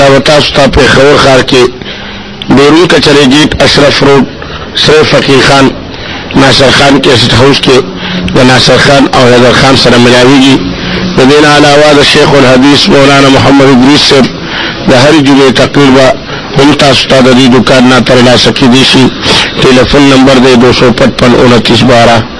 دا به تاسو ته پېښور ښار کې ډوري کچرې ګیټ اشرف روډ سره فقیر خان ناصر خان کې سټ هاوس کې د ناصر خان او حیدر خان سره ملاویږي د دې نه علاوه د شیخ الحدیث مولانا محمد ادریس صاحب د هر جمعې تقریر به هم تاسو ته د دې دکان نه ترلاسه کېدی شي ټلیفون نمبر دی 255 29 12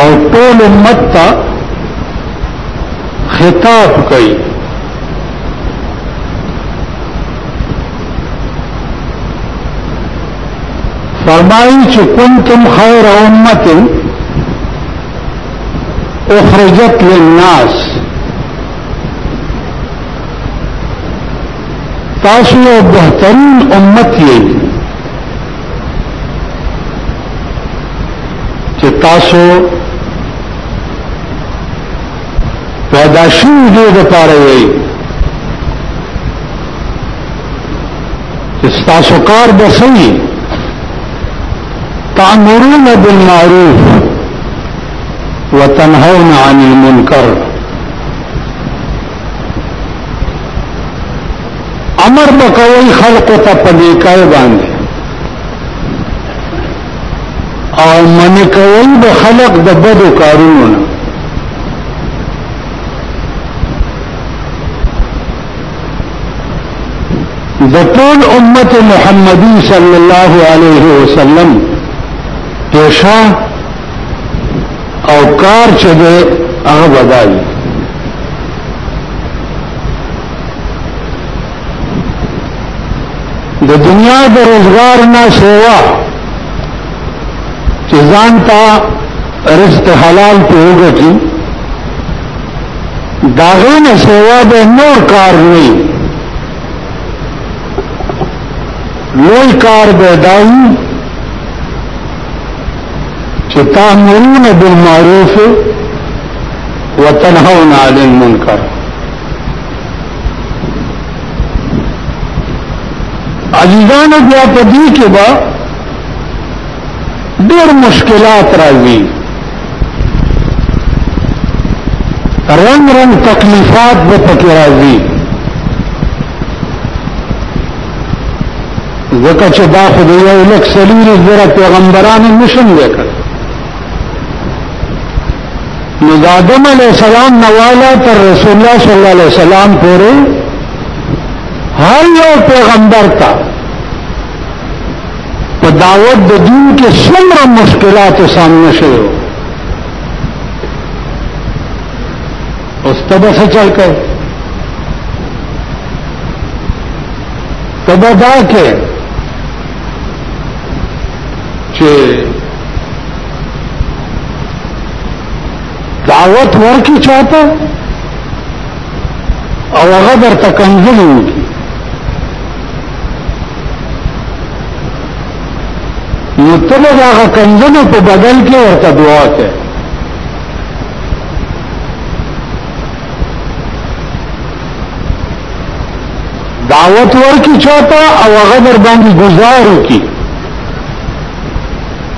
او ټول امت ته خطاب کوي فرمایي چې کنتم خیر امه اخرجت للناس تاسو یو بهترین امت یې چې تاسو پیدا شوی دی د پاره یې چې تاسو کار به سوي تأمرون بالمعروف وتنهون عن المنکر امر بکوي خلق ته په نیکای باندې او منی کوي به خلق د بدو کارونو نه د ټول امت محمدي صلی الله علیه وسلم پیشا او کار چې ده هغه بدایي د دنیا د روزګار نه سیوا چې ځان ته رزق حلال په وګټي داغه نه سیوا به نور کار نه لوی کار به دایي چې تامرون بالمعروف وتنهون عن المنکر عزیزانو بیا په دې کې به ډېر مشکلات راځي رنگ رنگ تکلیفات به پکې راځي ځکه چې دا خو د یو لک سلوري زره پیغمبرانو مشن دی کړ نو د آدم علیه السلام نواله تر رسول الله صلی الله علیه وسلم پورې هر یو پیغمبر ته په دعوت د دین کې څومره مشکلات سامنے شوه اوس تبه څه چل کوي تبا دا کې چې دعوت ورکی چاته او هغه درته کنځلې وکړي نو ته به د هغه کنځلو په بدل کې ورته دعا کوې دعوت ورکی چاته او هغه در باندې گزار وکي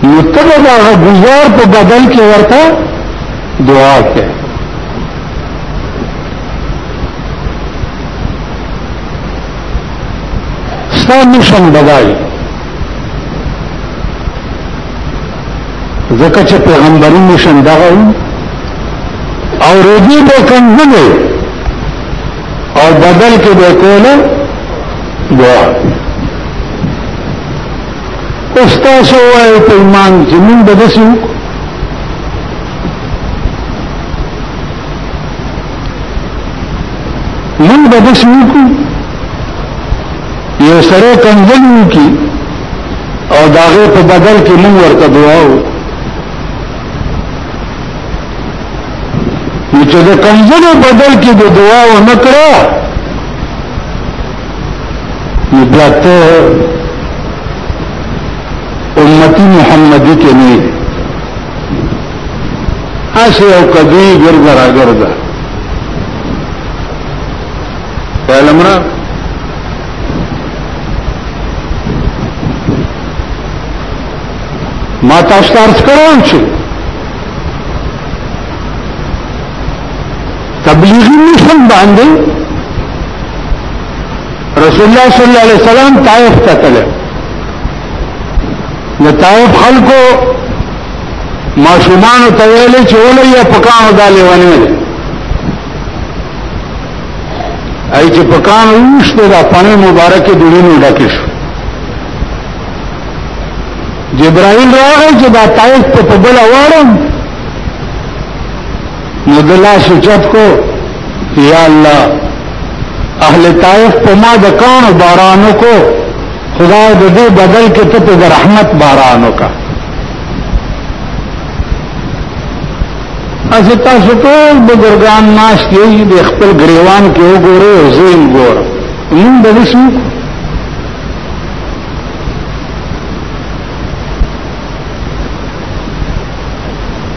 نو ته به هغه گزار په بدل کې ورته دعا کوي ستا مشن بدای ځکه چې پیغمبري مشن دغه او رجوع به کم نه او بدل کې به کوله دعا اوس تاسو وایي په ایمان کې موږ به داسې وکړو موږ به داسې وکړو یو سره کنځلې وکړي او د هغې په بدل کې موږ ورته دعا وکړو نو چې د کنځلو بدل کې د دعا ونه کړه نو بیا ته امتی محمدی کې نه اسه او کدی ګرځا را ګرځا فعل امر ما تاسو ته ارز کړم چې تبلیغی مشن باندې رسول الله صلی الله علیه وسلم طائف ته تلل نو طائف خلکو ماشومان ته ویل چې ولې په کانو دالې ونه ای چې په کان وښته د پنه مبارکه دړینو ډکه شو جبرائیل راغی چې دا طائف ته په بل وړم نو دلا شچت کو یا الله اهل طائف په ما د کان بارانو کو خدا د دې بدل کې ته د رحمت بارانو کا از تاسو ټول بزرګان ناش یی د خپل غریوان کې وګورو زین ګور نن د وشو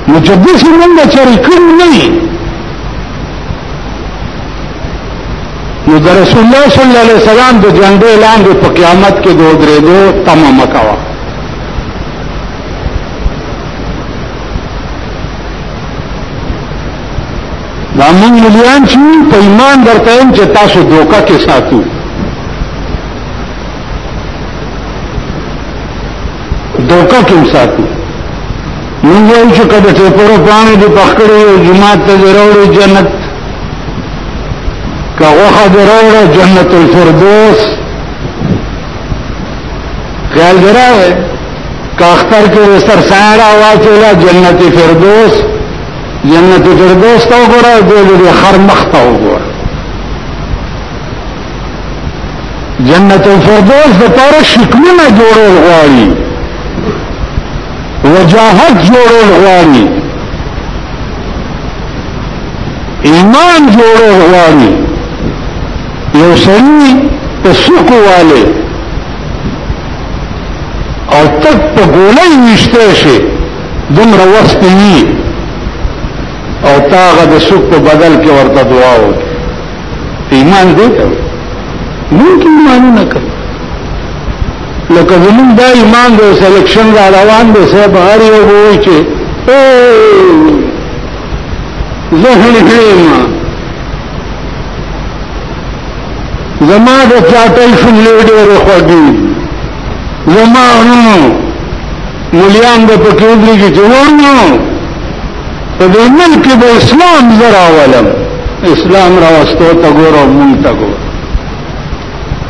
نو چې د شي موږ چاري کوم نه نو د رسول الله صلی الله علیه وسلم د جنډې لاندې په قیامت کې دوه درې دوه تمامه کاوه دا موږ مليان چې په ایمان درته هم چې تاسو دوکا کې ساتو دوکا کې ساتو موږ یو چې کله ته پرو باندې د پخړې یو جماعت ته وروړي جنت کغه خبره جنت الفردوس خیال دراوه کاختر کې وسر ساړه واچولا جنت فردوس جنت فردوس ته وګوره د دې خر مخ ته وګوره جنت الفردوس د تور شکلونه جوړول غواړي وجاهت جوړول غواړي ایمان جوړول غواړي یو سړي په سکو والے او تک په ګولۍ ویشته شي دومره وخت وي او تاغه د سوق په بدل کې ورته دعا وکړي ایمان دې ته مونږ ایمان نه کوي لکه زمون دا ایمان د سلیکشن را روان دی صاحب هر یو وایي چې او زه هلې هلې ما زما د چاټۍ شملې ډېرې خوږې زما ورونو ملیان به پکې ودرېږي چې ورونو په دې ملک کې به اسلام زه راولم اسلام راوستو ته ګوره او مونږ ته ګوره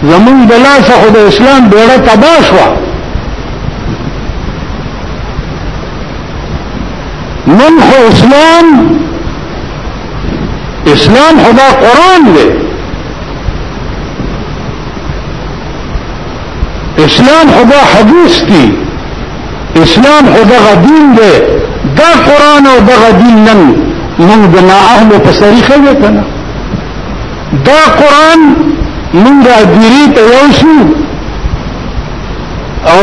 زمونږ د لاسه خو د اسلام بیړه تباه شوه من خو اسلام اسلام خدا قرآن دی اسلام خدا حدیث دی اسلام خدا غدین دی دا قرآن او دا غدین نن من دنا اهل پسریخه وی کنه دا قرآن من دا دیری تیوشو او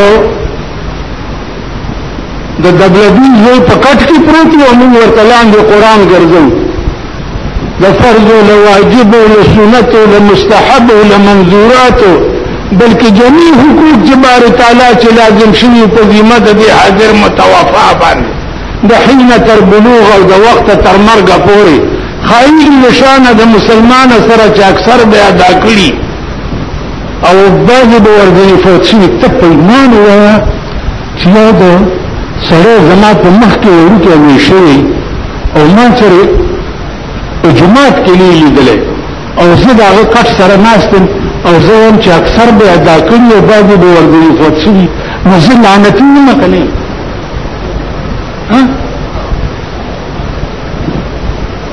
د دبلبي زوی په کټ کې پروت او موږ ورته لاندې قرآن ګرځو د فرض او له واجب او له سنت او له مستحب او له منظوراتو بلکې جميع حقوق چې بار تعالی چې لازم شوي په ذمه د دې حاضر متوفا باندې د حين تر بلوغ او د وخت تر مرګ پورې خایي نشانه د مسلمان سره چې اکثر به ادا کړي او بعضې به ورځې فوت شوي ته په ایمان وایه چې یو د سړی زما په مخ کې وړوکی لوی شوی او ما سره په جماعت کې نه لیدلی او زه د هغه کټ سره ناست یم او زه وایم چې اکثر به ادا کړي او بعضې به ورګري فوت شوي نو زه لعنتي نه که نه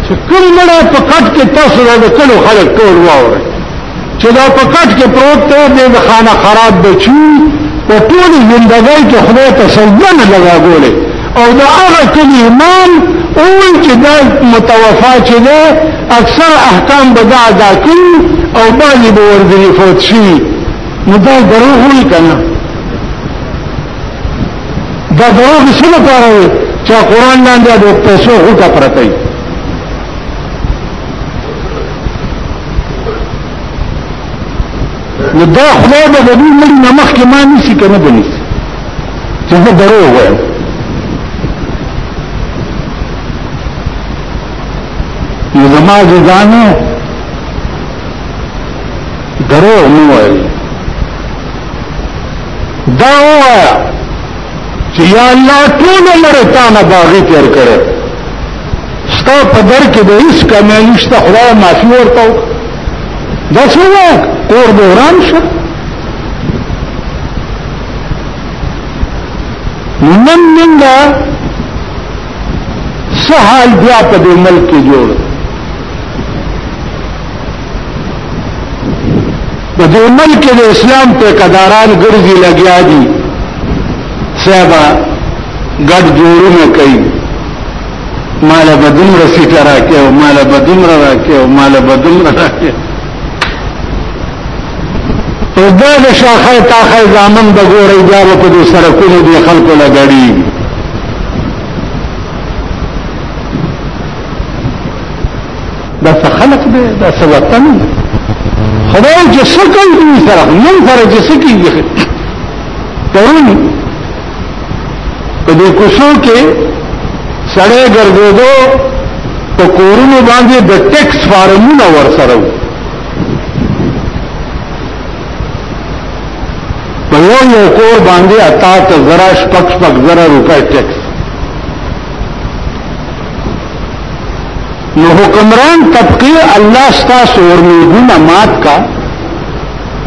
چې کوم مړه په کټ کې تاسو د کلو خلک ټول واورئ چې دا په کټ کې پروت دی د خانه خراب بچو په ټول زندګۍ کې خدای ته سجده نه لګولې او دا هغه کلی امام اول چې دا متوفا چې دی اکثر احکام به دا ادا کوي او باندې به ورګري فوت شي نو دا دروغ وي که نه دا دروغ څه لپاره وي چې قران لاندې د پیسو غوټه پرته وي نو دا خدای به د دې مړي نمخ کې ما نشي کنه بني چې دا دروغ وایم یو زما ځانو دروغ نه وایم دا وایا چې یا الله ټول لره تا نه باغی تیر کړي ستا په در کې د هیڅ کمی نشته خدای معافي ورته دا څه وایي کور به وران شو نن منګه سهال بیا په دې ملک کې جوړ د دې ملک د اسلام ته قداران ګرځي لګیا دي صاحبہ ګډ جوړونه کوي مال بدوم رسی کرا کې او مال بدوم را کې او مال بدوم را کې او دا د شاخه تاخه زامن د ګورې بیا په دې سرکونو دي خلکو لګړي دا څه خلق دی دا څه وطن دی خدای چې څه کوي دوی سره نن سره چې څه کېږي پرون په دې کوڅو کې سړی ګرځېدو په کورونو باندې د ټیکس فارمونه ورسره وو په یو یو کور باندې اتا ته زرا شپږ شپږ زرا روپۍ ټیکس نو حکمران طبقه الله ستا سورمیګونه مات کا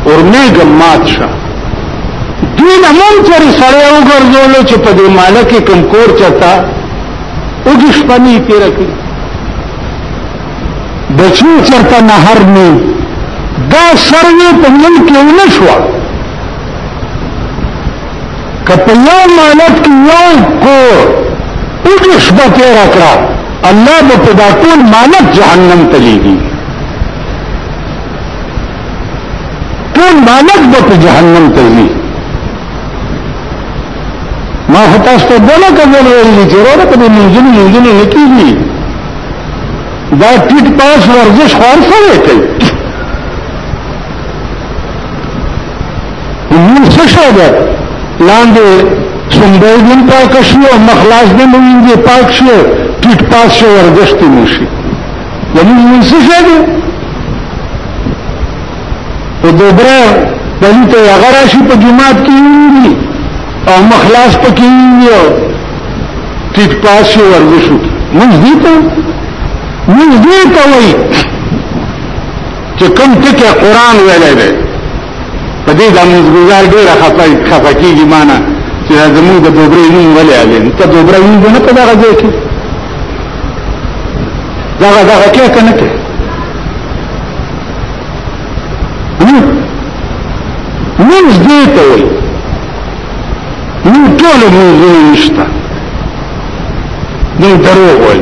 اورمیګ مات شه دین هم پر سره وګرځول چې په دې مالک کم کور چتا او د شپنی تیر کړی بچو چرته نهر نه دا سروي په ملک کې ونشوه که په یو مالت کې یو کور اوږې شپه تېره کړه الله به په دا ټول مالت جهنم ته لېږي ټول مالت به په جهنم ته ځي ما خو تاسو ته دغه کول ویلي چې وروره په دې منځونو منځونو نه کېږي دا ټیټ پاس ورزش خور سره کوي نو څه شو ده لاندې څنګه دې پاک شو مخلاص دې مو دې پاک شو ټیټ پاس شو ورزش دې نشي یعنی نو څه شو ده په دوبره دلی ته هغه راشي په جماعت کې وي او مخلاص پکې وي ټیټ پاس شو ورزش وکړي موږ دې ته موږ دې ته وایي چې کوم ټکی قران ویلې ده په دې د مزګزار ډیره خفه خفه کیږي معنا چې زموږ د دوبرې نوم ولې علي ته دوبرې نوم نه په دغه ځای کې دغه دغه کې کنه کې نوم دې ته وي نو ټول موضوع نشته نو دروغ وي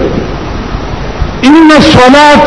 ان الصلاه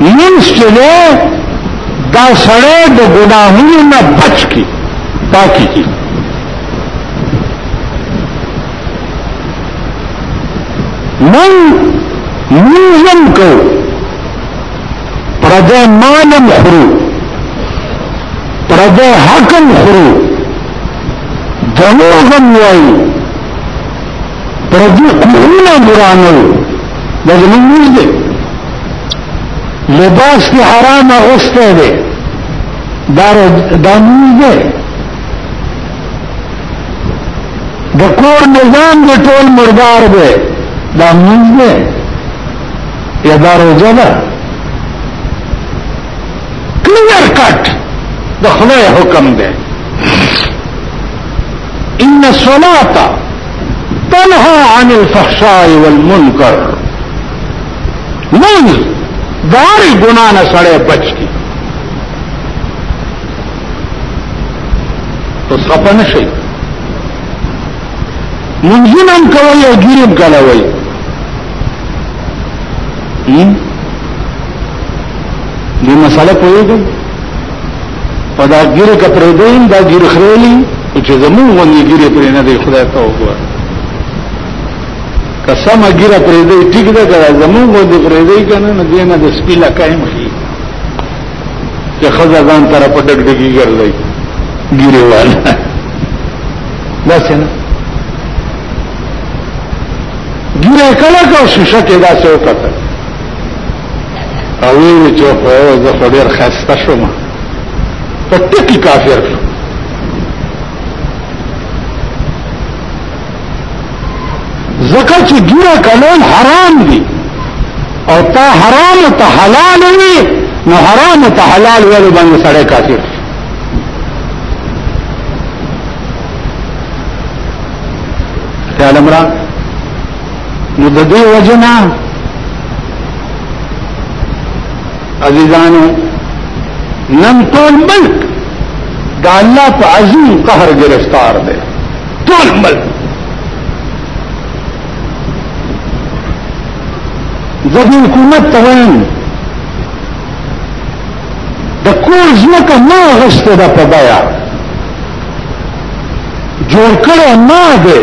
مونږ چې دا سړی د ګناهونو نه بچ کی پاکی کی من منظم کو پردے مانم خرو پردے حکم خرو جنوزم وائی پردي کورونه ورانو دا زموږ موږ دی لباس کې حرام اغوستی دی دا دا موږ دی د کور نظام دی ټول مردار دی دا موږ دی یا دا روزه ده کلیر کټ د خدای حکم دی ان الصلاه تنها عن الفحشاء والمنکر مونږ داري ګنا نه سړی بچ کی تو خپه نشي منځونه هم کوي او ګیرې هم کلوي دې مسله پوهېږئ په دا ګیره کې پرې دی دا ګیره خرېلی چې زمون غوندې ګیره پرې نه دی خدای ته وګوره قسم ګیره پرې دی ټیک ده که زمون غوندې پرې دی کنه نه دی نه د سپیلا قائم شي چې خزه ځان تر په ډګ ډګي ګرځي ګیره والا دا څنګه ګیره کله کو شیشه کې دا څه وکړه او وی چې خو زه خو ډیر خسته شوم په ټکی کافر شو زکه چې ګیره کلول حرام دي او تا حرام ته حلال وي نو حرام ته حلال ویل باندې سړی کافر شي عالم را نو د دې وجنا عزیزانو نن ټول ملک د الله په عظیم قهر گرفتار دی ټول ملک زه د حکومت ته وایم د کور ځمکه ما غشته ده په بیا جوړ کړی ما دی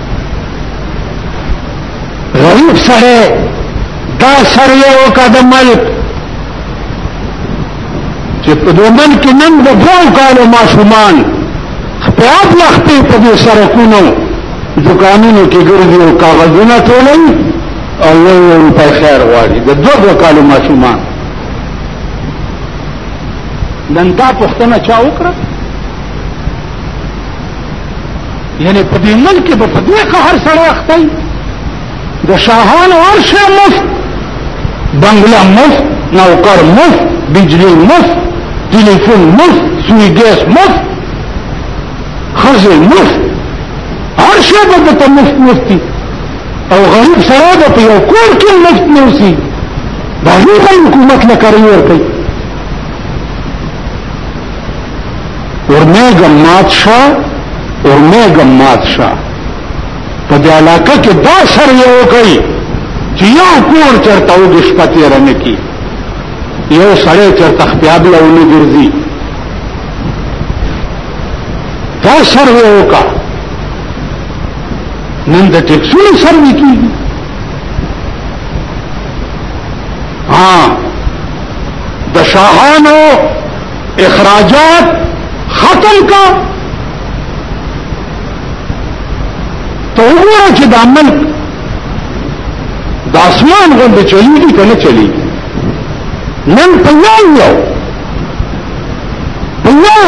غریب سره دا سره یو قدم ملک چې په دې ملک کې نن د دوه کالو ماشومان خپل خپل خپل په دې سره کونو دکانونو کې ګرځي او کاغذونه ټولوي او یو یو روپۍ خیر غواړي د دوه دوه کالو ماشومان نن دا پښتنه چا وکړه یعنی په دې ملک به په دې قهر سره اخته د شاهان ورشه مف بنگلا مف نوکر مف بجلی مف ټلیفون مف سوی ګیس مف خزه مف هر شی به ته مف مفتی او غریب سره به په یو کور کې مف نوسی دا هیڅ حکومت نه کوي ورته ورمېږه مات شه ورمېږه مات شه په دې علاقه کې دا سر یو کوي چې یو کور چرته او د شپه تیر نه کی یو سړی چرته خپل له ونه ګرځي دا سر یو کا نن د ټیکسونو سر وکیږي ها د شاهانو اخراجات ختم کا ته وګوره چې دا ملک د اسمان غوندې چلیږي که نه چلیږي نن په یو یو په یو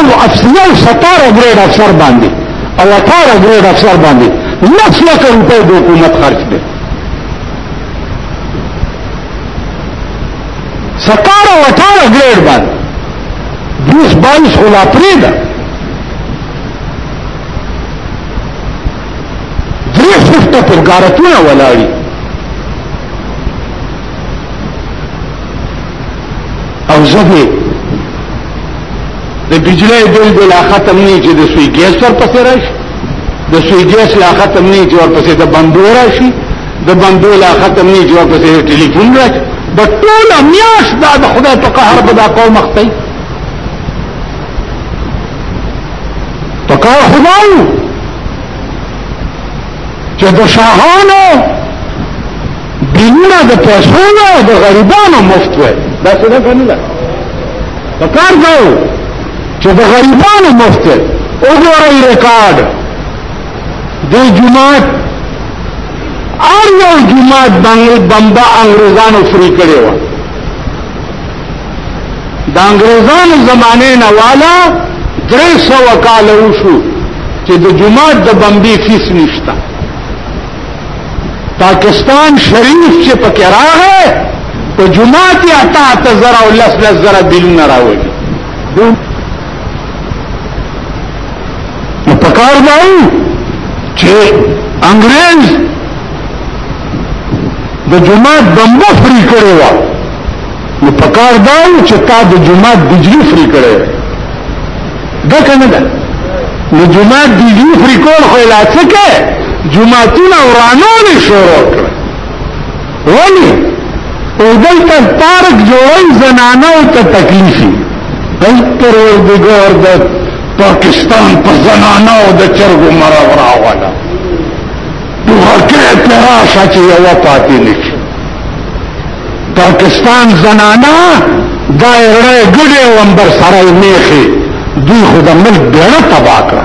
یو ستاره ګریډ افسر باندې او اتاره ګریډ افسر باندې لس لکه روپۍ د حکومت خرچ دی ستارہ و اٹھارہ گریڈ بان بیس بائیس ہولا پری دا دری شفت پر گارتونا ولاری او زبی د بجلی بل بل ختم نه چې د سوی ګیس ور پسې راشي د سوی ګیس لا ختم نه چې ور پسې د بندو راشي د بندو لا ختم نه جوړ پسې ټلیفون راځي د ټول میاش دا د خدای په قهر په دا قوم مخته په قهر خدای چې د شاهانو دینونه د پیسو نه د غریبانو مفت وای دا څه ده کنه دا په کار کاو چې د غریبانو مفت وګورئ ریکارډ د جماعت ار یو جماعت باندې بمبا انګريزانو فری کړی و د انګريزانو زمانه نه والا درې سو کال وشو چې د جماعت د بمبي فیس نشتا پاکستان شریف چې پکې راغی په جماعت یې اتا تزرا او لس لس زرا بلونه راوړي نو پکار دی چې انګريز د جمعه دمبه فری کړی و نو پکار دی چې تا د جمعه بجلی فری کړی دا کنه ده نو جمعه بجلی فری کول خو لا څه کې جمعه تونه ورانول شروع کړ ولی اودلته پارک جوړی زنانه او ته تکلیفی ای پروردگار د پاکستان په زنانه او د چرګو مرغ راولا دوغکه پراشه چې یو پاتې نشي پاکستان زنانه دا رړې ګډې ومبر سره میخي دوی خو د ملک بیړه تباہ کړه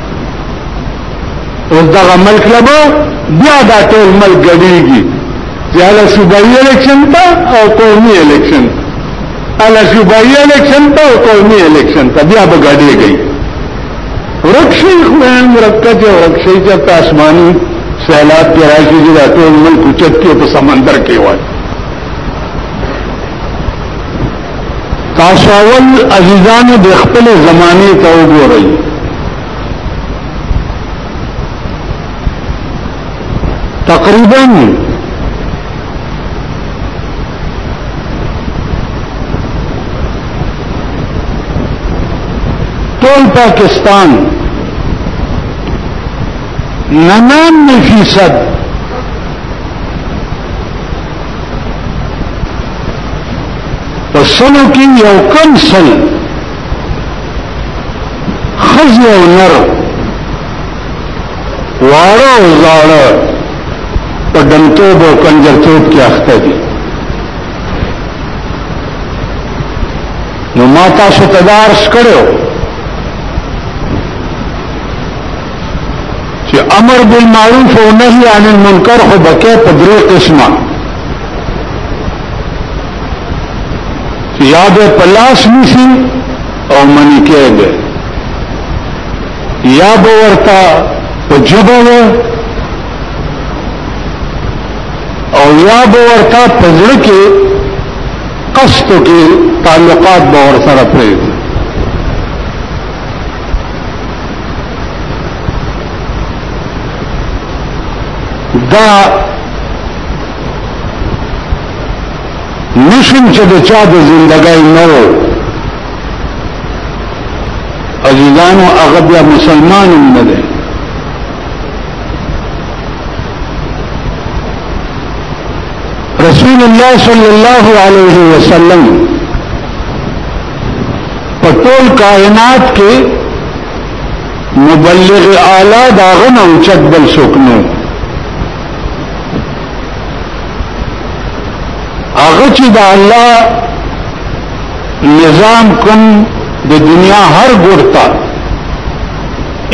اوس دغه ملک لبا بیا دا ټول ملک ګډیږي چې هله صوبایي الیکشن ته او قومي الیکشن هله صوبایي الیکشن ته او قومي الیکشن ته بیا به ګډیږي ورکشي خو هم ورکه چې ورکشي چې آسماني سیلاب کې راشي چې دا ټول ملک اوچت کې په سمندر کې وایي تاسو اول عزیزانو د خپل زمانه ته وګورئ تقریبا ټول پاکستان 99 فیصد په سلو کې یو کم سل خزی او نر واړه او زاړه په ډنتوب او کنجرتوب کې اخته دي نو ما تاسو تدارس کړو چې امر بالمعروف او نهي عن المنکر خو بکې په درې قسمه یا به پلاس نسی او منی کې به یا به ورتا په جبه و او یا به ورتا په ځړ کې قصد کې تعلقات به ور سره پرې دا نشم چې د چا د زندګۍ نه وو عزیزانو هغه بیا مسلمان هم نه دی رسول الله صلی الله علیه وسلم په ټول کائنات کې مبلغ اعلی دا غنه او چت بل څوک نو هغه چې دا الله نظام کوم د دنیا هر ګړتا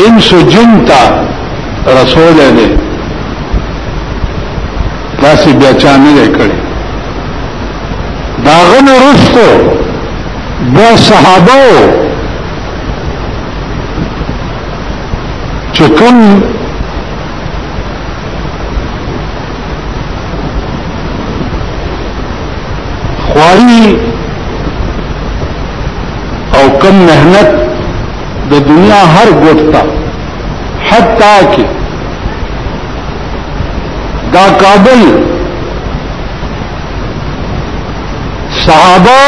انس جن تا رسول دی داسې بیا چا نه دی کړی د هغه نه وروسته بیا صحابه وو چې کوم خواري او کم محنت د دنیا هر ګوټ ته حتی کې دا کابل صحابه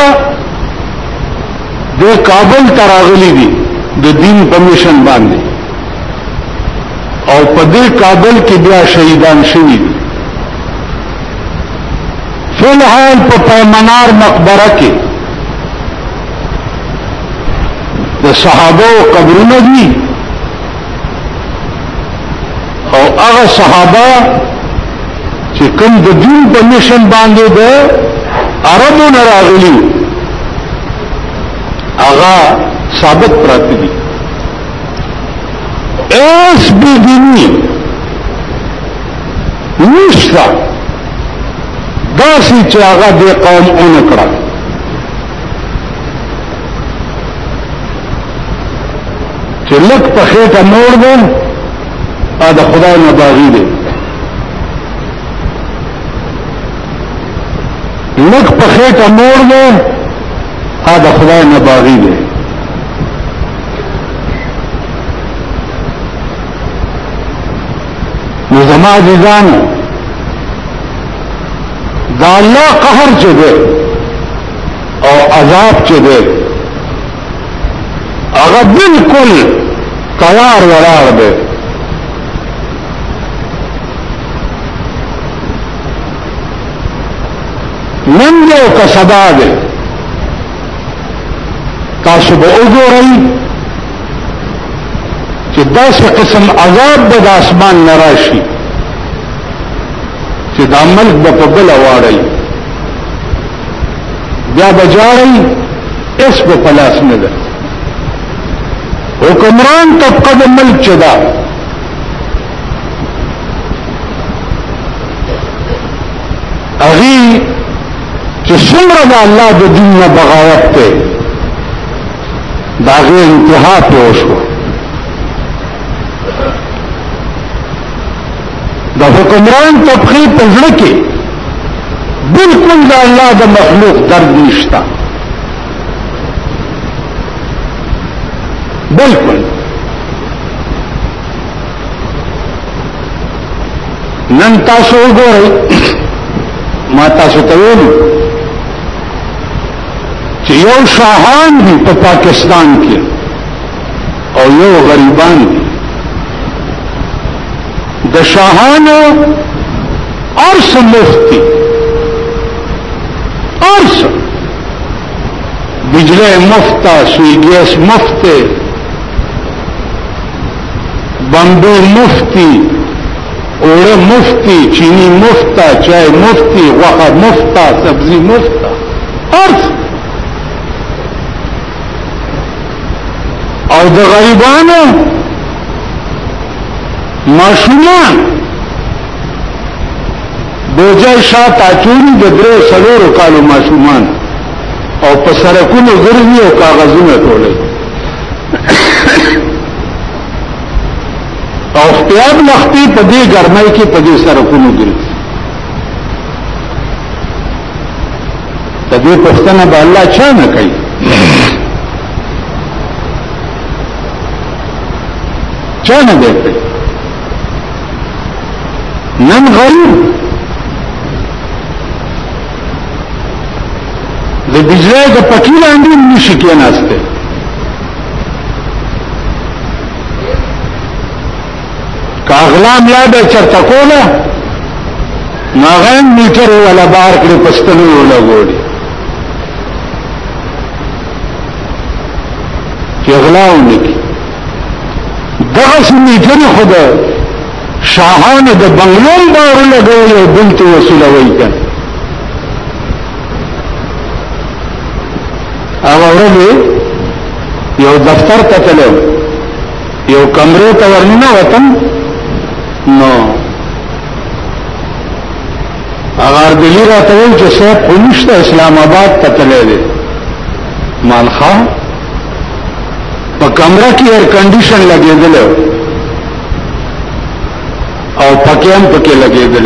د کابل تراغلی دي د دین په مشن باندې او په دې کابل کې بیا شهیدان شوي دي فلحال په پیمنار مقبره کې د صحابه قبرونه دي او هغه صحابه چې کوم د دین په مشن باندې د عربو نه راغلي هغه ثابت پراته دي اس بی دینی نشتا داسی چاگا دے قوم اونکڑا چې لک په خېټه نور دی او د خدای نه باغی دی لک په خېټه نور دی او د خدای نه باغی دی نو زما عزیزانو دا الله قهر چې دی او عذاب چې دی هغه بالکل تیار ولاړ دی نن دی او که سبا دی تاسو به وګورئ چې داسې قسم عذاب به د اسمان نه راشي چې دا ملک به په بل واړی بیا بجاری اس په پلاس نه ده حکمران طبقه د ملک چدا اغي چې څومره د الله د دین نه بغاوت ته دا غي انتها په وشو د حکمران طبقه په ځړ کې بالکل د الله د مخلوق درد نشته بالکل نن تاسو وګورئ ما تاسو ته ویلي چې یو شاهان دی په پاکستان کې او یو غریبان دی د شاهانو ارس مفتی ارس بجلی مفتا سوی گیس مفتی بمبو مفتی اوړه مفتی چینی مفتا چای مفتی غوخه مفتا سبزی مفتا ارس او د غریبانو ماشومان بوجه شا تاچونی د درو سلورو کالو ماشومان او په سرکونو ګرځي او کاغذونه ټولوي او خپل مختی په دې ګرمای کې په دې سره کوم ګرځي تدې پښتنه به الله چا نه کوي چا نه دی نن غریب د بجلی د پټی لاندې نشي کېناسته کاغلام لا به چرته کوله ناغان میټر ولا بار کړی پښتنو ولا ګوډي چې غلاو نکي دغه میټر خدا شاهان د بنگلون بار لګوي او دلته وسیله وایي هغه ورځ یو دفتر ته تلو یو کمرې ته ورننه وتم نو هغه دلی را ته وی چې صاحب خونشته اسلام آباد ته تللی دی مالخا په کمره کې ایر کنډیشن لګېدل او پکې هم پکې لګېدل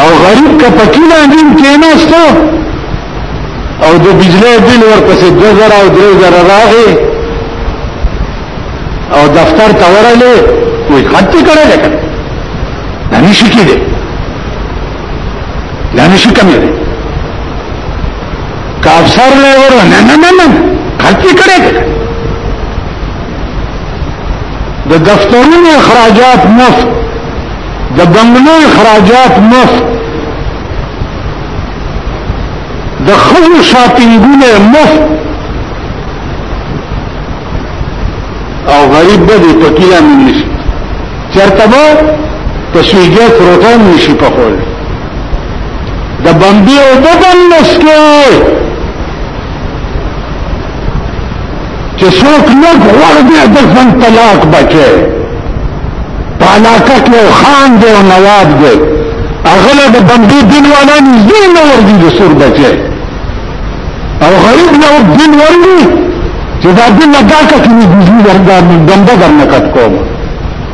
او غریب که پکی لاندې کېناسته او د بجلی بل ورپسې دوه زره او درې زره راغی او دفتر ته ورغلی وایي خط یې کړی دی که دا نه شي کېدی دا نه شي کمی دی که افسر له ور نه نه نه نه خط یې کړی دی د دفترونو اخراجات مفت د بنگلو اخراجات مفت د خلو شاپنګونه مفت او غریب به دې پکیلا مې نشي چرته به تشویجه پروتون نشي په خول د بمبي او د بندس کې چې څوک لږ غوړ دی د ځان طلاق بچي په علاقه کې یو خان دی او نواب دی هغه له د بندي دین والا نږدې نه ورځي د سور بچي او غریب له دین ورځي چې دا دین نه دا کټ نه ګوزي وردا بنده درنه کټ کوم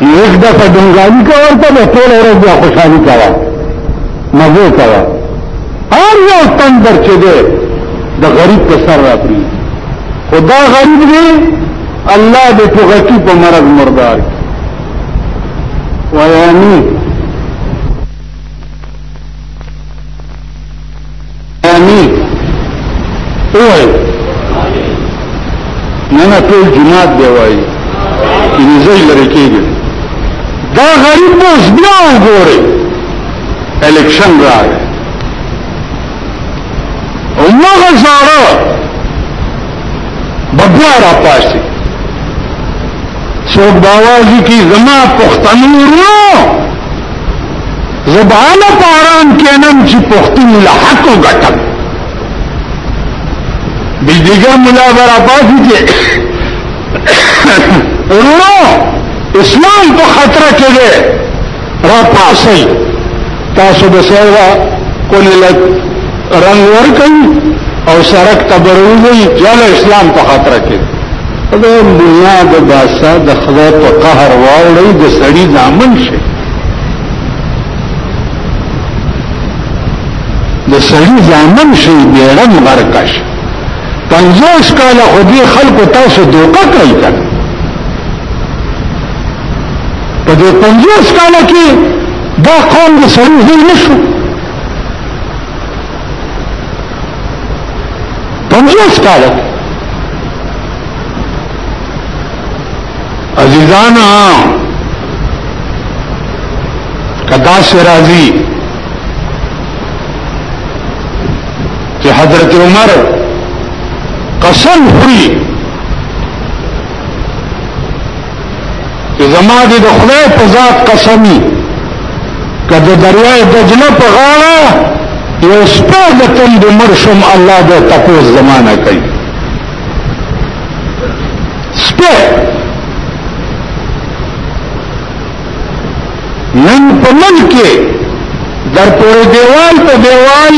یک دفعه دنګالی کا ورته به ټول ورځ بیا خوشحالي کوه مزه کوه هر یو تندر چې دی د غریب په سر راپري خدا غریب دی الله دې په غټي په مرض مردار وایانی امين اوه نه نه ټول جماعت دی وایي چې زوی لري کېږي دا غریب اوس بیا وګوري الیکشن راغی او مغه زړه بیا را پاسي څوک باوازي کی زما پښتنو ورو زباله پاران کینم چې پښتون له حق وګټم بجدیګر ملا برا پاتې دي ورو اسلام په خطر کې دی را پاسي تاسو به سره کولت رنگ ور کوي او سرک تبروي جل اسلام په خطر کې دا بنیاد باسا د خدای په قهر واوړي د سړی ځامن شي د سړي ځامن شي بیړه مرکش پنځوس کال خو دې خلکو تاسو دوکه کوي کړ په دې پنځوس کال کې دا قوم د سړي ځای نشو پنځوس کال کې عزیزانا کدا سے راضی کہ حضرت عمر قسم ہوئی کہ زما دې د خدای په ذات قسمی کده دریای دجله په غاړه یو سپور د تند مرشم الله د تپوس زمانہ کوي سپه نن په من کې در پورې دیوال په دیوال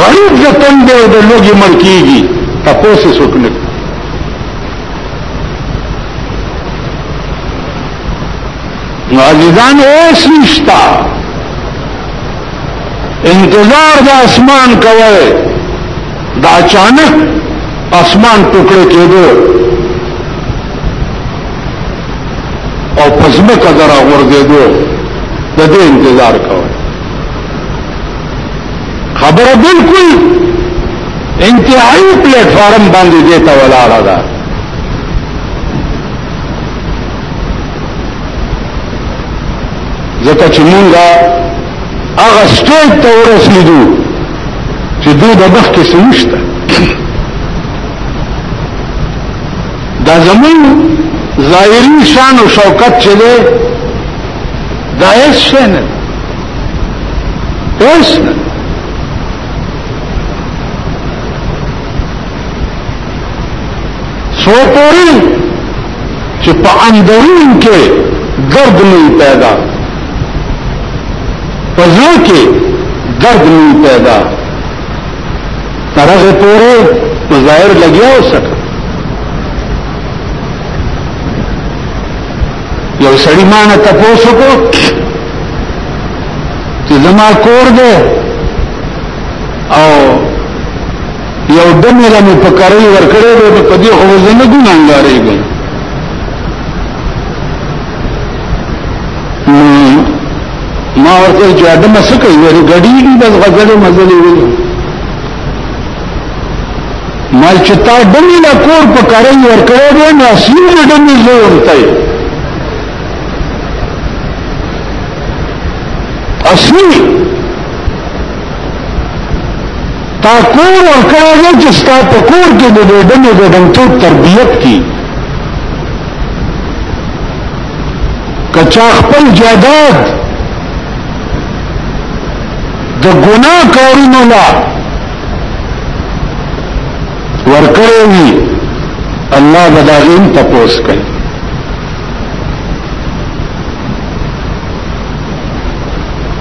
غریب زتن دی او د لوګي مړ کیږي تاسو څوک نه نو عزیزان اوس نشتا انتظار د اسمان کوي د اچانک اسمان ټوکړه کېدو او پزمه قدر غورځېدو د دې انتظار کوو خبره بالکل انتهایی پلیټ فارم باندې دې ته ولاړه ده ځکه چې مونږه هغه سټیج ته ورسېدو چې دوی به مخکې څه نشته دا زمون ظاهري شان او شوکت چې دی دا هیڅ شی نه هیڅ نه څو پورې چې په اندرون کې درد نه پیدا پزړه کې درد نه پیدا ترغه پورې په ظاهر لګیا وسک یو سړی مان ته پوسو کو چې زما کور دی او یو دم یې لمه په کاري ورکړې ده په دې خو زنه ګناګارې ده ما ورته چې اډم څه کوي ورې غړي دي بس غزلې مزلې وي مال چې تا دمي لا کور په کاري ور کړو دې نو سیم دمي زور ته اصلي تا کور ورکړی دی چې ستا په کور کې د ګډن او ګډنتوب تربیت کی که چا خپل جایداد د ګناه کارونو لا ورکړی وي الله به د هغې هم تپوس کوي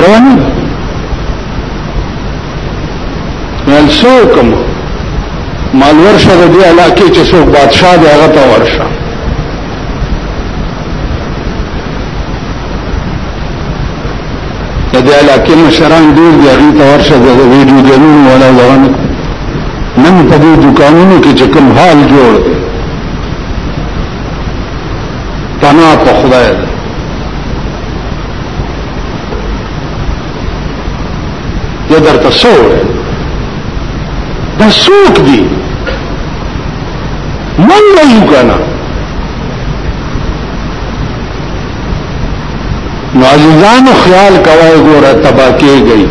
رواني مال سوکم مال ورشه د دې علاقې چې څوک بادشاہ دی هغه ته ورشه د دې علاقې مشران ډیر دی هغه ته ورشه د ویډیو جنون ولا ځوان نن په دې دکانونو کې چې کوم حال جوړ دی پناه په خدای ده یو درته سوړ دا سوق دی من وایو کنه نو عزیزانو خیال کوي ګوره تبا کېږي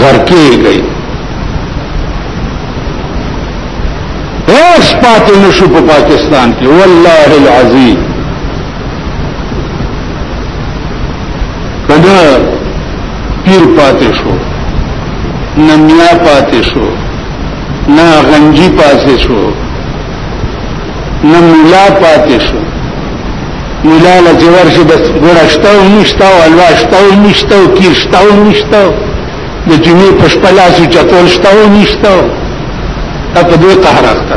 غر کېږي هیڅ پاتې نشو په پاکستان کې والله العظیم کله پیر پاتې شو نمیا پاتې شو نه غنجی پاتې شو نه مولا پاتې شو مولا له جوار شي بس ګورشته او نشته او الواشته او نشته او کیشته او نشته د جمعې په شپه لاسو چتول شته او نشته ته په دې قهر اخته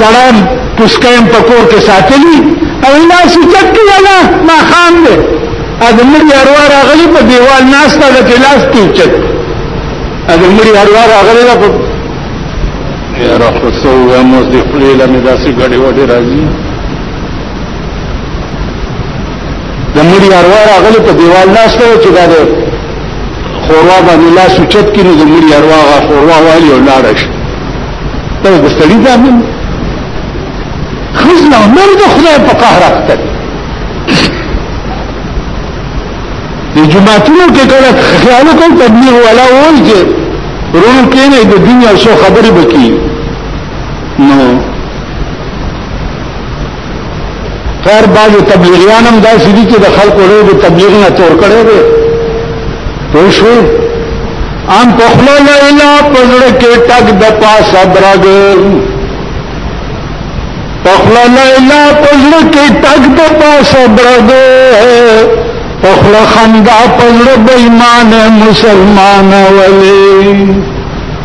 زړم پسکیم په کور کې ساتلی او لا سچت کې ولا ما خام دې ادمری اروا راغلی په دیوال ناشته د لاس کې چت ادمری اروا راغلی دا په را خصو و موږ دې خپل لمه داسې غړي وړي راځي د مری اروا راغلی په دیوال ناشته چې دا د خوروا باندې لا سچت کې نو د مری اروا غا خوروا والی او لاړ شي ته د سړي ځامن خزل عمر د خدای په قهر اخته د جماعتونو کې کله خیالو کوي تبلیغ ولا وایي چې ورونو کې نه د دنیا څو خبرې بکی نو خیر بعض تبلیغیان هم دا سړي چې د خلکو له د تبلیغ نه تور کړي دي پوه شو ان په خپل نه الا پزړ کې ټګ د پاسه برګ په خپل نه الا پزړ کې ټګ د پاسه برګ په خپل خندا پزړ بې ایمان مسلمان ولې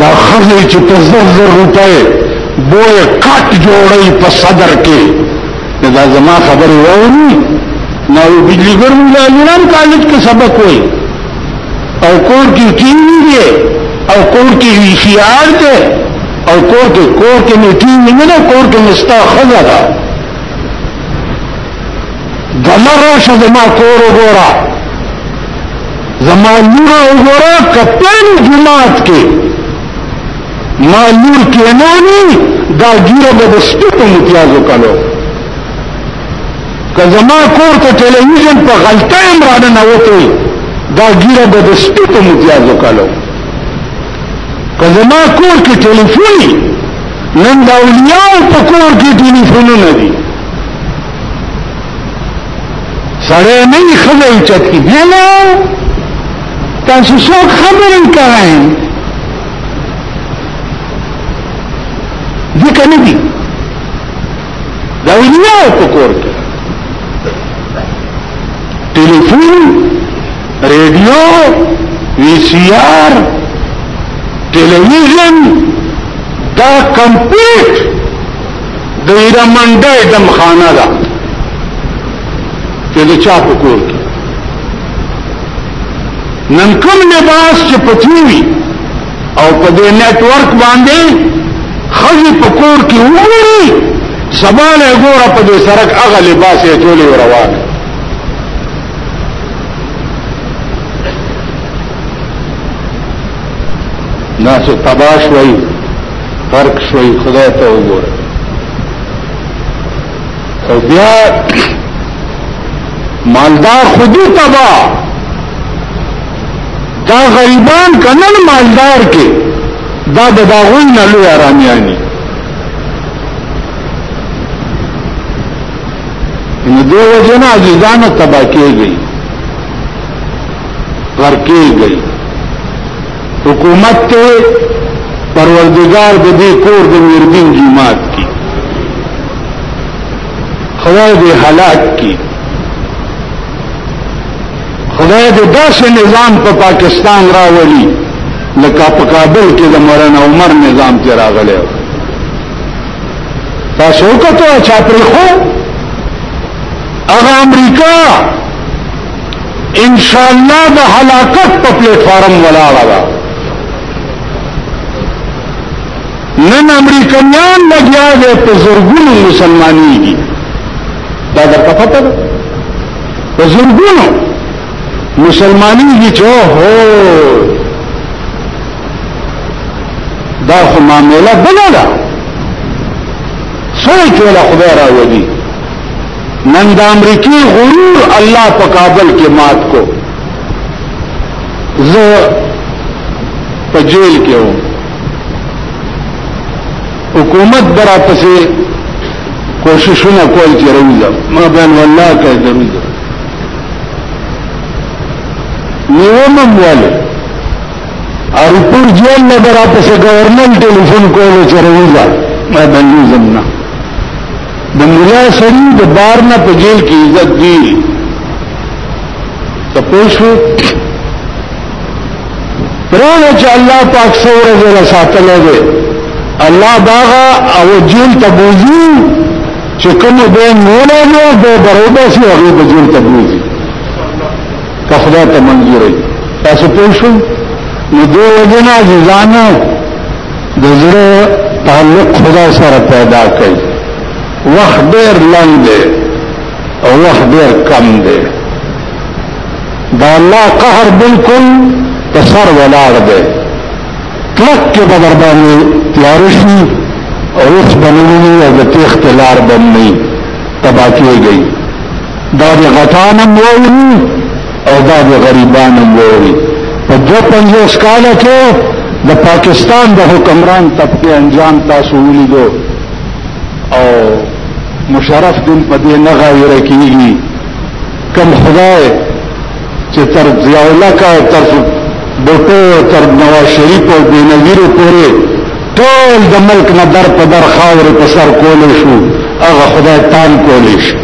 دا خزه چې په زر زر روپۍ بوې کټ جوړي په صدر کې دا زما خبرې ووري نو بجلی ګر مولا ایران کالج کې سبق وای او کور کې کینی دی او کور کې ویخیار دی او کور کې کور کې میټی نه کور کې مستا خزه ده دمر راشه زما کور وګوره زما لور وګوره کتل جماعت کې ما لور کې نه ني دا ګیره به د سپټو متیازو کلو که زما کور ته ټلویزیون په غلطه هم رانه نه وته دا ګیره به د سپټو متیازو کلو که زما کور کې ټلیفون نن دا اولیاء په کور کې ټلیفونونه دي سړی نه یې ښځه یې چت کړي بیا نه تاسو څوک خبرې کوئ ځکه نه دي د اولیاو په کور کې ټلیفون ریډیو وی سی آر ټلویزیون دا کمپیوټر د ایرا منډه دم خانه ده چې د چا په کور کې نن کوم لباس چې پتوي او په دې نت ورک باندې خځې په کور کې وګوري سباله ګوره په دې سرک هغه لباس یې ټولې روان ناس تباش وایي غرق شوي خدای ته وګوره او بیا مالدار خودی تبا دا غریبان کنن مالدار کې دا د باغون نه لوی آرامیانی نو دو وجه نه عزیزان تبا کېږي غرق کېږي حکومت ته پروردگار د دې کور د میردین جماعت کی خدای دې هلاک کی خدای دې داسې نظام په پا پاکستان راولي لکه په کابل کې د مولانا عمر نظام ته راغلی تاسو کته چا پرې خو هغه امریکا ان شاء الله د هلاکت په پلیټ فارم ولاړه ده نن امریکایان لګیا دي په زرګونو مسلمانېږي دا درته پته ده په زرګونو مسلمانېږي چې هو دا خو معامله بله ده څوک ولا خدای راوړي نن د امریکې غرور الله په کابل کې مات کو زه په جیل کې وم حکومت برا پسې کوششونه کول چې روزه ما بین والله کې دروزه نیومم والے اروپور جیل نه برا پسې گورنر ټلیفون کول چې روزه ما بین لوزم نه د مولا سړي د بار نه په جیل کې عزت دی ته پوښو پرانه چې الله پاک سره ولا ساتل دی الله باغ او جیل ته بوزي چې کوم به مولا نو به برابر شي هغه به جیل ته بوزي که خدای ته منځوري تاسو پوښو نو دوه جنا ځانو د زړه تعلق خدا سره پیدا کړئ وخت ډیر لنډ دی او وخت ډیر کم دی دا الله قهر بالکل په سر ولاړ دی کلک کې به در باندې تیار شي او اوس به نه وي او د تېښت لار به نه وي تبا کېږئ دا د غټان هم واوري او دا د غریبانو موري په دوه پنځوس کاله کې د پاکستان د حکمران طبقه انجام تاسو ولیدو او مشرف دین په دې نه غایره کیږي کم خدای چې تر ضیاءالله کا تر بوټو تر نواز شریف او بینظیر پورې ټول د ملک نه در په در خاورې په سر کولې شو هغه خدای تان کولې شو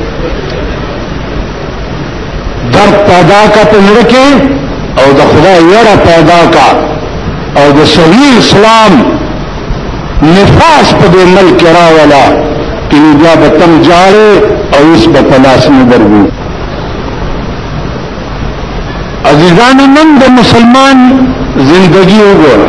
در پیدا کا په مړه کې او د خدای یره پیدا کا او د صحیح اسلام نفاس په دې ملک راولا کې بیا به تم جاړې او اس په پلاس نه دروي عزیزان نن د مسلمان زندگی وګوره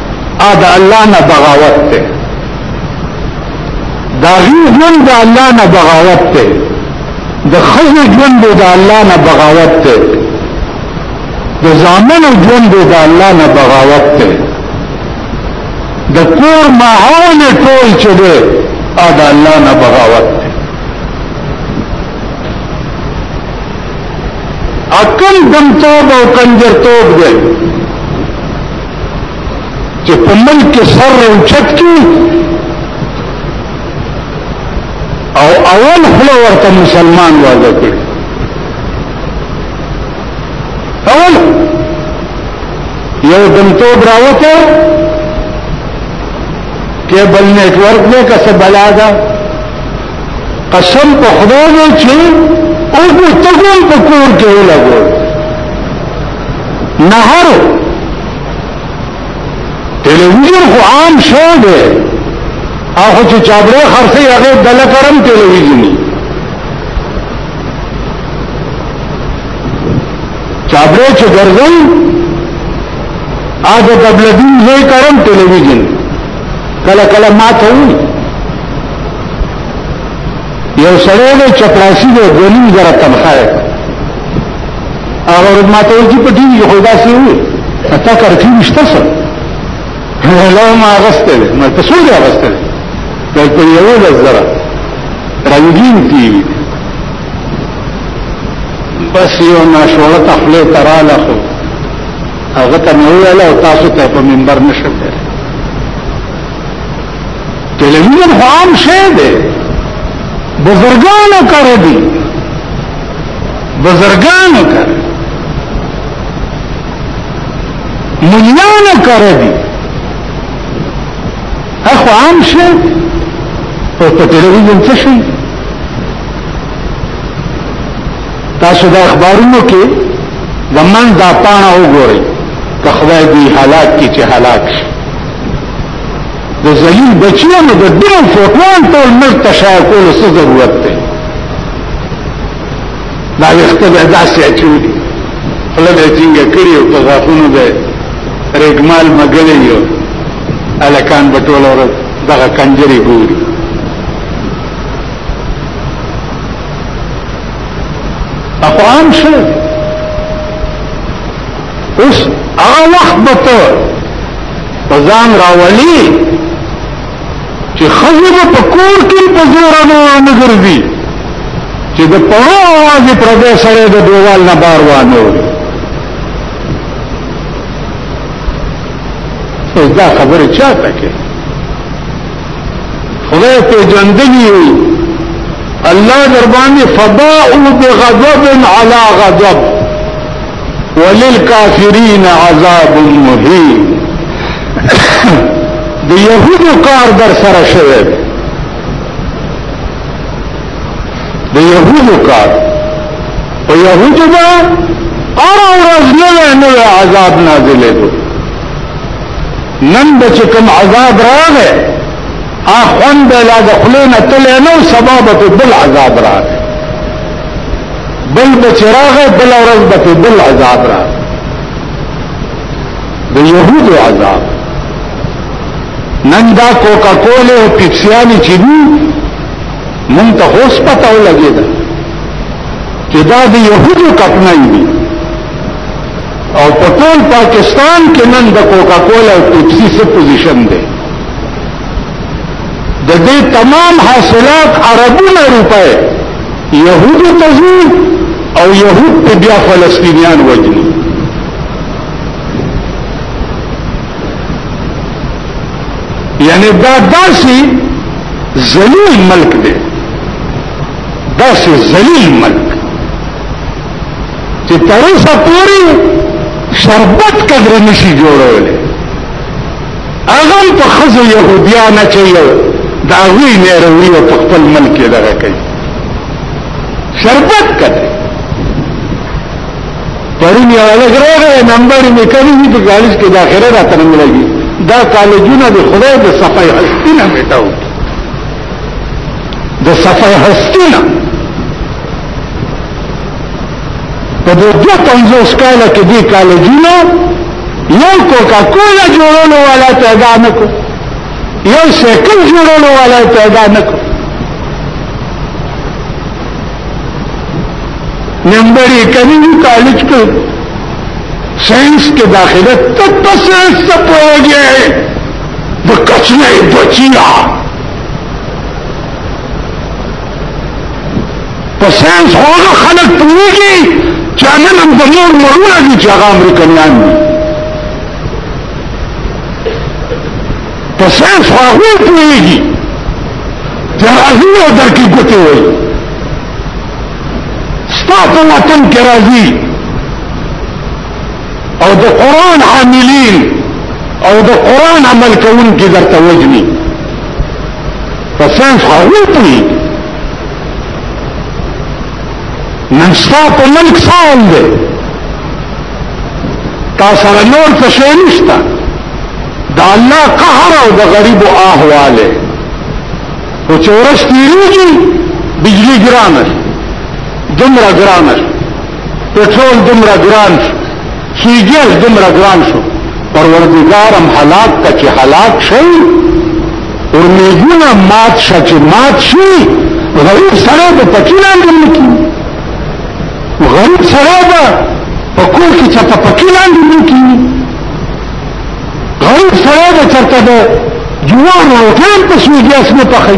ا د الله نه بغاوت ته دا غي ژوند د الله نه بغاوت ته د خزو ژوند د الله نه بغاوت ته د زامن ژوند د الله نه بغاوت ته د کور ماحول ټول چې دی ا د الله نه بغاوت ته اکل دم توب او کنجر توب دی چې په ملک کې سر روچت کی او اول خلو ورته مسلمان واده کړي اول یو دمتو براوته کیبل نیټ ورک نه کس بلا ده قسم په خدای چې او کو تګون په کور کې ولګو نهر ټلویزیون خو عام شو دی او خو چې چابره خرڅي هغه دله کرم ټلویزیون چابره چې ګرځي هغه دبلدین زه کرم ټلویزیون کله کله ما ته وایي یو سړی دی چپړاسی دی دوه نیم زره تنخواه یې هغه ما ته وایي چې په ټي وي کې خو داسې وي تا کار ټي وي شته څه له ما اغوستی دی ما په څو دی اغوستی دی دا په یولس زره رنګین ټي وي بس یو ناشوړه ته خولې ته راله خو هغه ته مې وویل او تاسو ته په منبر نه شم ټلویزیون خو عام شی دی بزرګانو کار دی بزرګانو کار مليانو کار دی اخو عام شی او په ټلویزیون څه شي تاسو د اخبارونو کې زمون دا پاڼه وګورئ که خدای دې حالات کې چې حالات شي د ذلیل بچیانو د دغو فوټوان ټول ملک ته شایع کولو څه ضرورت دی دا وخت به داسې اچولي خپل به څنګه کړی او په غاښونو به رګمال مګلې یو الکان به ټول ورځ دغه کنجری ګوري اخو عام شو اوس هغه وخت به ته پزان راولي چې خزه په کور کې په زور نه ګرځي چې د پړو आवाज پر دې سره د دیوال نه بار وانه وي اوس دا خبره چاته کې خدای په جندلی وي الله در باندې فباء بغضب على غضب وللکافرین عذاب مهین د يهودو کار در سره شوی د يهودو کار او يهودو به ار ورځ نوې نوې عذاب نازلې دو نن به چې کوم عذاب راغی اخوند لا د خلې نه تلې نو سبب ته بل عذاب راغی بل بچراغ بل ورځ به بل عذاب را د يهودو عذاب نن دا کوکا کوله او پیپسیانی چې دي مونږ ته اوس پته ولګي دا چې دا د يهودو کپنای دي او په ټول پاکستان کې نن د کوکا کوله او پیپسی څه پوزیشن دی د دې تمام حاصلات عربونه روپه يهودو ته ځي او يهود په بیا فلسطینیان وجني یعنی دا داسې ذلیل ملک دی داسې ذلیل ملک چې تر اوسه پورې شربت قدر نشي جوړولی هغه په خزو يهوديان چې یو دا وی نه وروړي او په خپل ملک دغه کوي شربت کړي پرون یو لګره نمبر می کړی دی په کالج کې داخله را ترنګ لګي دا کالجونه د خدای د صفای حسینه میټاو د صفای حسینه په دې دوه پنځوس کاله کې دې کالجونو یو کوکا کولا جوړولو والا پیدا نه کو یو سیکل جوړولو والا پیدا نه کو نمبرې کمی کالج کې ساينس کې داخله تک پس څه پوهیږي د کچنې بچیا په ساينس خو هغه خلک پوهېږي چې هغه نن د نور مرونه دي چې هغه امریکایان دي په ساينس خو هغوی پوهېږي چې راځي او در کې ګوتې وایي ستا په وطن کې راځي او د قران عاملین او د قران عمل کوونکي درته وجني په ساينس هغه پوي نن ستا په ملک سال دی تا سره نور څه شي نشته د الله قهر او د غریب احواله او چې ورځ تیریږي بجلی ګرانه دومره ګرانه پټرول دومره ګران شو سی ګیس دومره ګران شو پروردګارم هلاک ته چې هلاک شي امیدونه مات شه چې مات شي غریب سره به پټی لاندې ملکی غریب سره به په کور کې چرته پټی لاندې ملکی غریب سره به چرته به جوار روټان په سوی ګیس نه پخی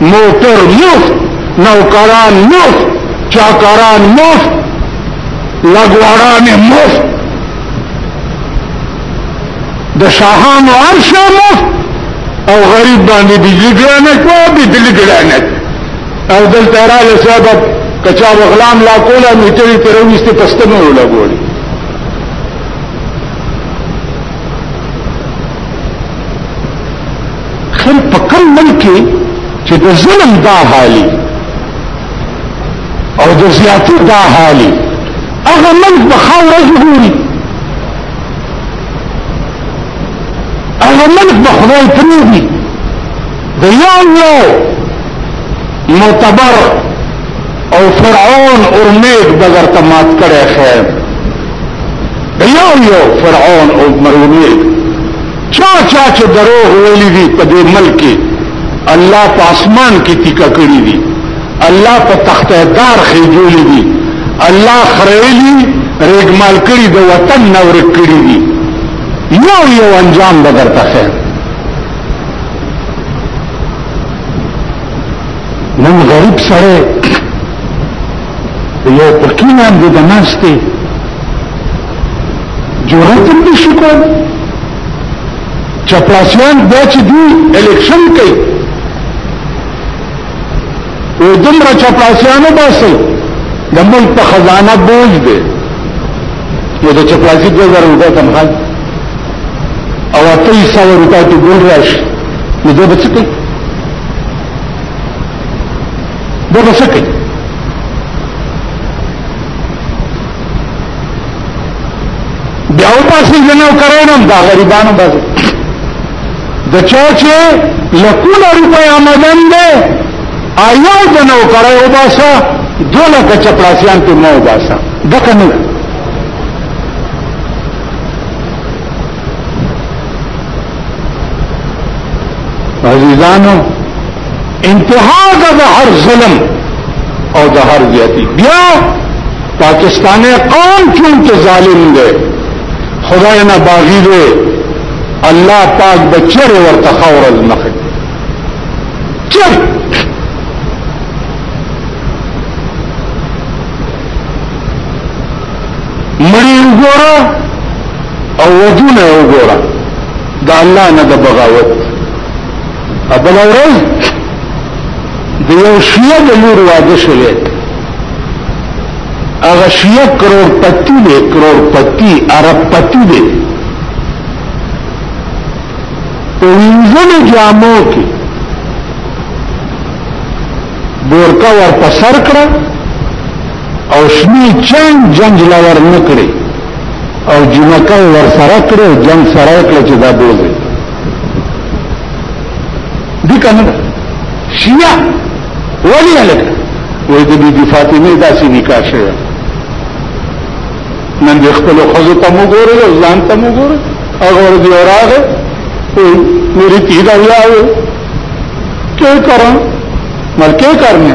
موټر مفت نوکران مفت چاکران مفت لګواران مفت د شاهانو عرش مفت او غریب باندې بجلی ګرانه شوه بجلی ګرانه او دلته راله صاحب کچا بغلام لا کولا میټرې تر وېستې پستمه ولګولې خیر په کوم ملک کې چې د ظلم دا حالي او د زیاتو دا حالي هغه ملک به ښه ورځ وګوري هغه ملک به خدای پرېږدي د یو یو معتبر او فرعون اورمیږ به درته مات کړی خیر د یو یو فرعون او مرونیږ چا چا چې دروغ ویلي دي په دې ملک کې الله په اسمان کې تیکا کړی دي الله په تخته دار خېجولې دي الله خړېلي رېګمال کړی د وطن نور کړی دي یو یو انجام بدر ته خیر نن غریب سره یو پکینان د ناشته جرأت هم نشي کول چپړاسیان دا چې دوی الیکشن کوي او دومره چپړاسیانو باسي د ملک په خزانه بوج دی نو د چپړاسي دوه زره روپۍ تنخوا او اته یې سوه روپۍ ته ګول راشي نو دا به څه کوي دا به څه کوي بیا او پاسې جنو کروڑم دا غریبانو باندې د چا چې لکونه روپۍ آمدن ده آیا جنو کرو او باسا دو لکه چپلاسیان ته مو باسا دغه نه عزیزانو انتها ده د هر ظلم او د هر زیاتی بیا پاکستان قوم چونکه ظالم دی خدای نه باغی دی الله پاک بچر ورته خورز مخه چر مړی وګوره او وجونه وګوره د الله نه د بغاوت ابل اوري د یو شیعه د لور واده شوی هغه شیعه کرور پتی دی کرور پتی عرب پتی دی په وینځلو جامو کې بورکا ورپسر کړه او شنی چنګ جنګ لور نه کړی او جنکه ور سره کړی او جنگ سره کړی چې دا بوزي دي کنه شیا ولی الک وې د بیبي فاطمه داسې نکاح شوه نن د خپل خزو ته مو ګورل او ځان ته مو ګورل هغه ور دی راغه او میری تیدا یاو کې کرم ملکه کرنه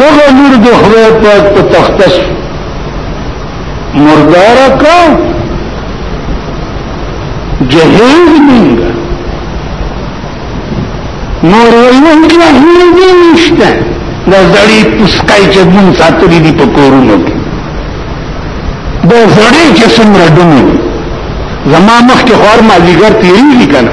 دغه لور د خدای پاک په تختش مردار کا جهیز منګا نور ویون جهیز نشته دا زړی پسکای چې مون ساتلی دی په کورونو کې دا زړی چې څومره ډمو زما مخ کې خور ما دیګر تیریږي کنه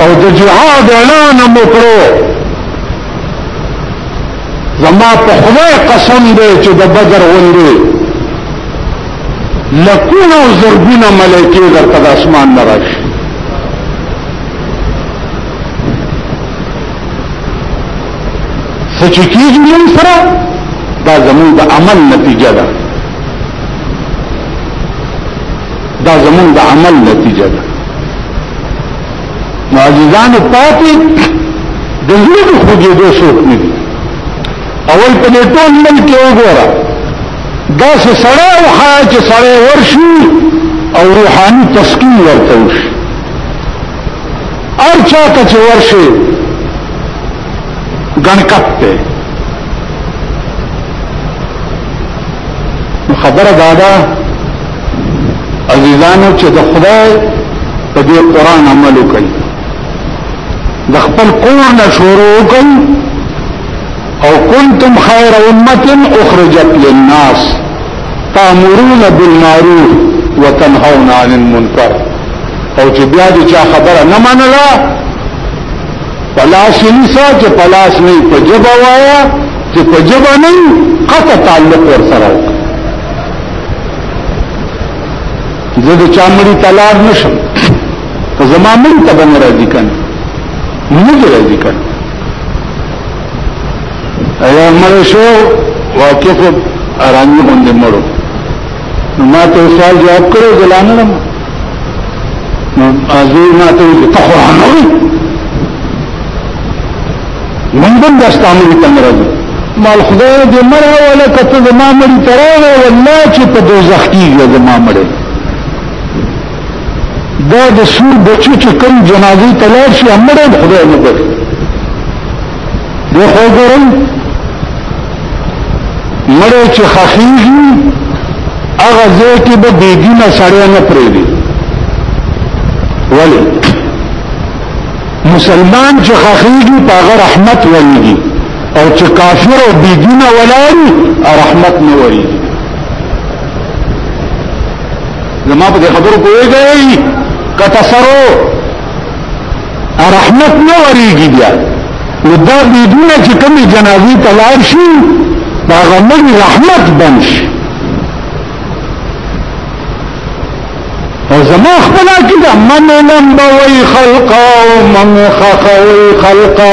او د جهاد اعلان مو کړو زما په خدای قسم دی چې د بدر غوندې لکونه او زرګونه ملایکې درته د اسمان نه راشي څه چې کېږي موږ سره دا زموږ د عمل نتیجه ده دا زمون د عمل نتیجه ده معجزان پاتې د زړه د خوږې دو څوک نه دي اول په دې ټول ملک یو ګوره دا څه سړی او حیا چې سړی ورشي او روحاني تسکین ورته وشي هر چا ته چې ورشي ګڼکپ دی خبره دا ده عزیزانو چې د خدای په دې قران عمل وکړي د خپل کور نه شروع وکړي او کنتم خیر امه اخرجت للناس تامرون بالمعروف وتنهون عن المنکر او چې بیا دې چا خبره نه منله پلاس یې نسا چې پلاس نه په جبه وایا چې په جبه نه قطع تعلق ور سره وکړي زه د چا مړی تلار نشم ته زما مړی ته به نه راځي کنه نه دې راځي کنه ایا مړ شو واقف ارامي باندې مړو نو ما ته سوال جواب کړو ګلانم نو ازوی ما ته وی ته قرآن اوري من بم داستا مړي ته راځي مال خدای دې مرا ولا کته دې ما مړي تراغه والله چې په دوزخ کې دې ما مړي دا د سور بچو چې کوم جنازې تلار شي امره خدای نه بخي دی خو ګورئ مړی چې خخیږي هغه ځای کې به بېدینه سړی نه پرېږدي ولې مسلمان چې خخیږي په هغه رحمت ولېږي او چې کافر او بېدینه ولاړي رحمت نه ولېږي زما په دې خبرو پوهېږئ که تسرو رحمت نه وريږي بیا نو دا بيدونه چې کومې جنازې ته لاړ شي دا غمل رحمت بن شي او زما خپل عقیده من لمبوي خلقا ومن خخوي خلقا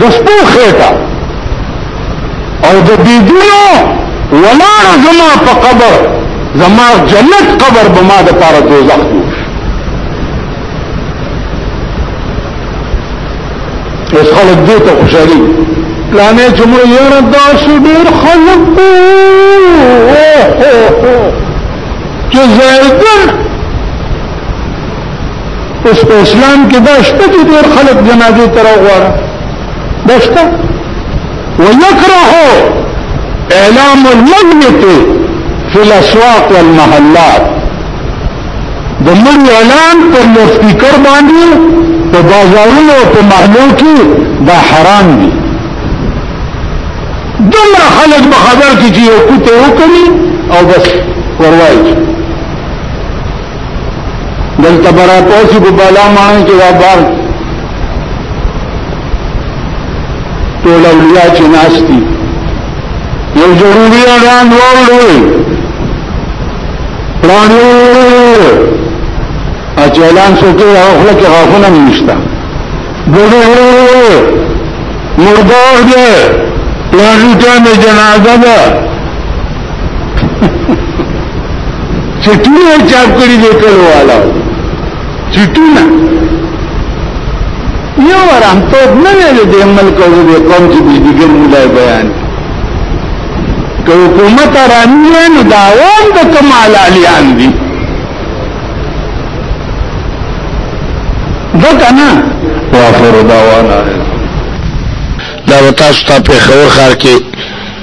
د سپو خېټه او د بيدونو ولاړ زما په قبر زما جنت قبر به ما د پاره دوزخ دی اوس خلک دې ته خوشالي پلانې چې موږ یې نه داسې ډېر خلک چې زیدن اوس په اسلام کې دا شته چې ډېر خلک جنازې ته راغواړه دا شته ويکره اعلام الميت في الاسواق والمحلات د مړي اعلان پر لوسپیکر باندې په بازارونو او په محلو کې دا حرام دي دومره خلک به خبر کې چې یو کوته وکړي او بس وروايي دلته برا پوسی په بالا معنی کې دا بار ټول اولیاء چې ناشتي یو ضروري اړان وړو پرانو اچلان سوکې هغه کې غافونه نشته ګورو مردار دې پلانو ته جنازه ده چټونه چاپ کړی دی کلو والا چټونه یو ورم ته نه ویل دی عمل کوو به قوم کې بجلی ګر مولای بیان که حکومت رانیه نو دا عوام د کمال علیان دي دغه نه وافر داوانا دا تاسو ته په خور خار کې